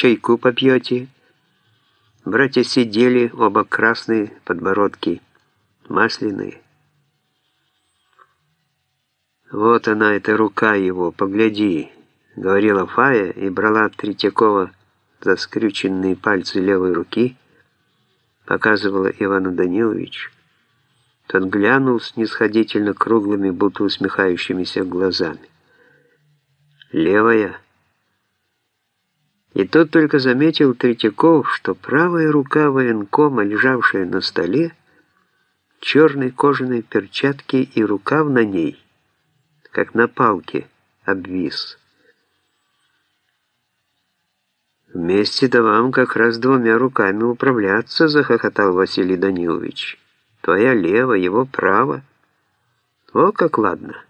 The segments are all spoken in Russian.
чайку попьете?» Братья сидели, оба красные, подбородки, масляные. «Вот она, эта рука его, погляди», — говорила Фая и брала Третьякова за скрюченные пальцы левой руки, показывала Ивану Даниловичу. Тот глянул снисходительно круглыми, будто усмехающимися глазами. «Левая». И тот только заметил Третьяков, что правая рука военкома, лежавшая на столе, черной кожаной перчатки и рукав на ней, как на палке, обвис. «Вместе-то вам как раз двумя руками управляться», — захохотал Василий Данилович. «Твоя лево, его право. О, как ладно!»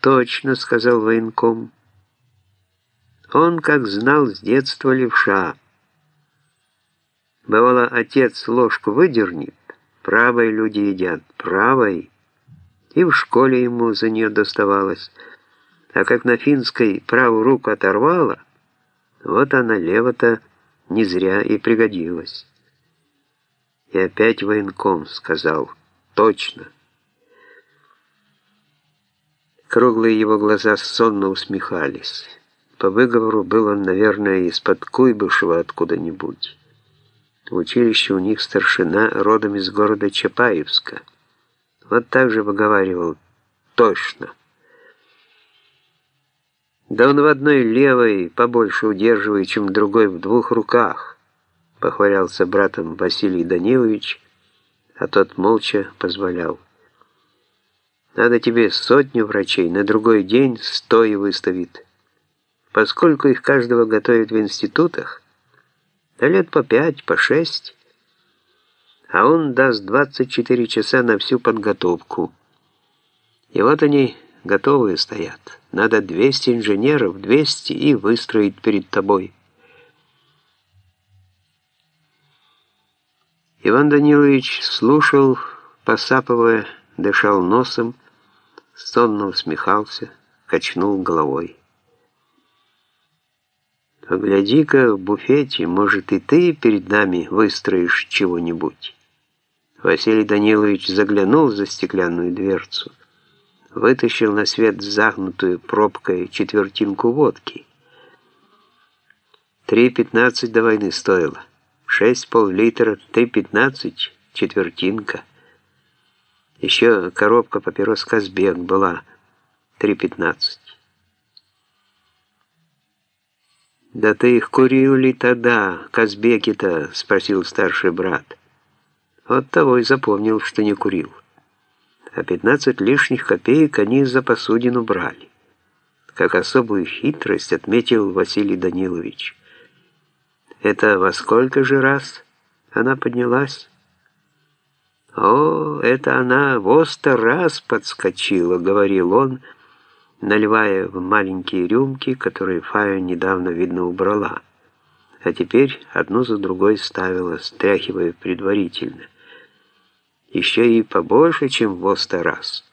«Точно», — сказал военком. Он, как знал с детства левша. Бывало, отец ложку выдернет, правой люди едят, правой, и в школе ему за нее доставалось. А как на финской правую руку оторвала, вот она лево-то не зря и пригодилась. И опять военком сказал, точно. Круглые его глаза сонно усмехались. По выговору был он, наверное, из-под Куйбышева откуда-нибудь. В училище у них старшина родом из города Чапаевска. Вот так же выговаривал «точно». Да он в одной левой побольше удерживает, чем в другой в двух руках, похвалялся братом Василий Данилович, а тот молча позволял. Надо тебе сотню врачей, на другой день сто выставит. Поскольку их каждого готовят в институтах, да лет по пять, по шесть, а он даст 24 часа на всю подготовку. И вот они готовые стоят. Надо 200 инженеров, 200 и выстроить перед тобой. Иван Данилович слушал, посапывая, дышал носом, сонно усмехался, качнул головой. Погляди-ка в буфете, может, и ты перед нами выстроишь чего-нибудь. Василий Данилович заглянул за стеклянную дверцу, вытащил на свет загнутую пробкой четвертинку водки. Три пятнадцать до войны стоило. Шесть пол-литра, три пятнадцать, четвертинка. Еще коробка папирос Казбек была, три пятнадцать. «Да ты их курил ли тогда, Казбеки-то?» — спросил старший брат. Вот того и запомнил, что не курил. А 15 лишних копеек они за посудину брали. Как особую хитрость отметил Василий Данилович. «Это во сколько же раз она поднялась?» «О, это она во сто раз подскочила», — говорил он, — наливая в маленькие рюмки, которые Фая недавно, видно, убрала, а теперь одну за другой ставила, стряхивая предварительно. Еще и побольше, чем в сто раз.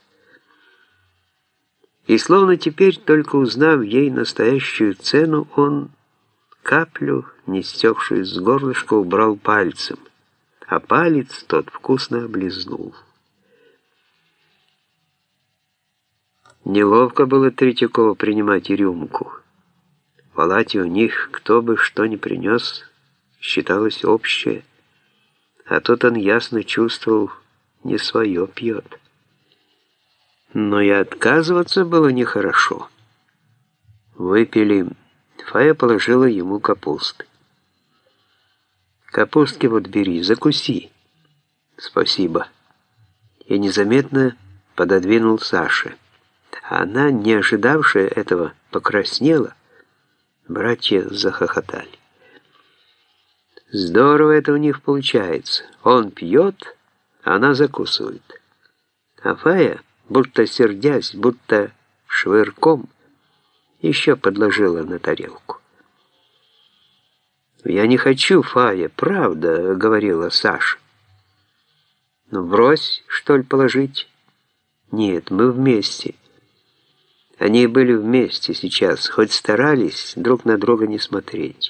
И словно теперь, только узнав ей настоящую цену, он каплю, не стекшую с горлышка, убрал пальцем, а палец тот вкусно облизнул. Неловко было Третьякову принимать и рюмку. В палате у них, кто бы что ни принес, считалось общее. А тут он ясно чувствовал, не свое пьет. Но и отказываться было нехорошо. Выпили. Фая положила ему капусты. «Капустки вот бери, закуси». «Спасибо». Я незаметно пододвинул Саше. Она, не ожидавшая этого, покраснела. Братья захохотали. Здорово это у них получается. Он пьет, она закусывает. А Фая, будто сердясь, будто швырком, еще подложила на тарелку. «Я не хочу, Фая, правда», — говорила Саша. «Ну, брось, что ли, положить?» «Нет, мы вместе». Они были вместе сейчас, хоть старались друг на друга не смотреть.